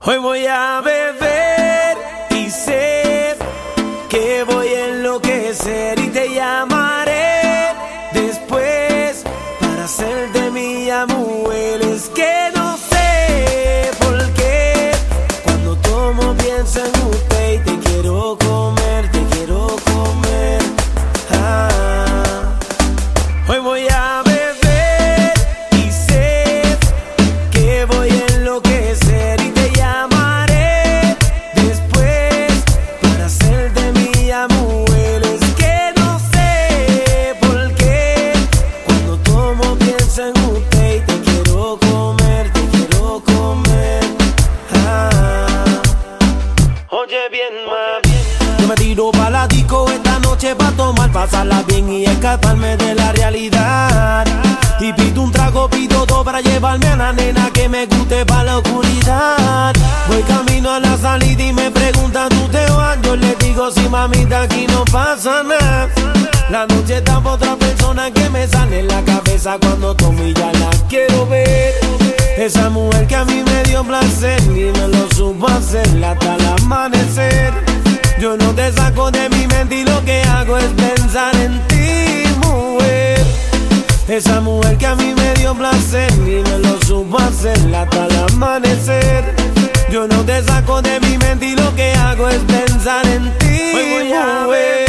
Hoy voy a beber y sé que voy a enloquecer y te llamaré después para ser de mi amor. Es que no sé por qué cuando tomo pienso en usted y te quiero comer, te quiero comer. Ah, hoy voy a beber la disco esta noche pa' tomar, pasarla bien y escaparme de la realidad. Y pido un trago, pido todo para llevarme a la nena que me guste pa' la oscuridad. Voy camino a la salida y me preguntan, ¿tú te vas? Yo le digo, sí, mamita, aquí no pasa nada. La noche está pa' otra persona que me sale en la cabeza cuando tomo y ya la quiero ver. Esa mujer que a mí me dio placer y me lo supo hacer hasta el amanecer. Yo no te saco de mi mente y lo que hago es pensar en ti, mujer. Esa mujer que a mí me dio placer y me lo supo hacer hasta el amanecer. Yo no te saco de mi mente y lo que hago es pensar en ti, Hoy voy a mujer.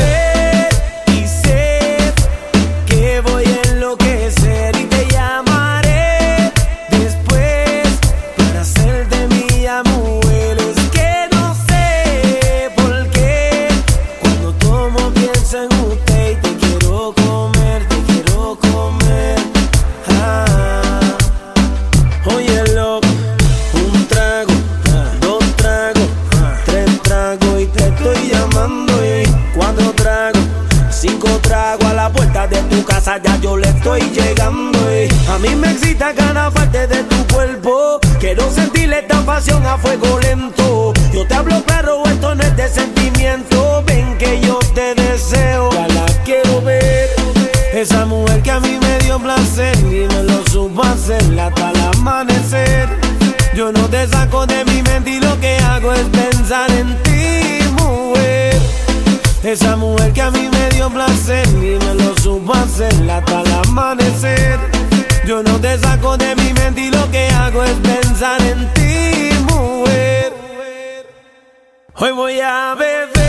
Casa, ya yo le estoy llegando. Y a mí me excita cada parte de tu cuerpo. Quiero sentirle esta pasión a fuego lento. Yo te hablo claro, esto no es de sentimiento. Ven que yo te deseo, ya la quiero ver. Esa mujer que a mí me dio placer y me lo supo hacer hasta el amanecer. Yo no te saco de mi mente y lo que hago es pensar en ti, mujer. Esa mujer que a mí me dio placer y me lo supo hacer hasta el amanecer. Yo no te saco de mi mente y lo que hago es pensar en ti, mujer. Hoy voy a beber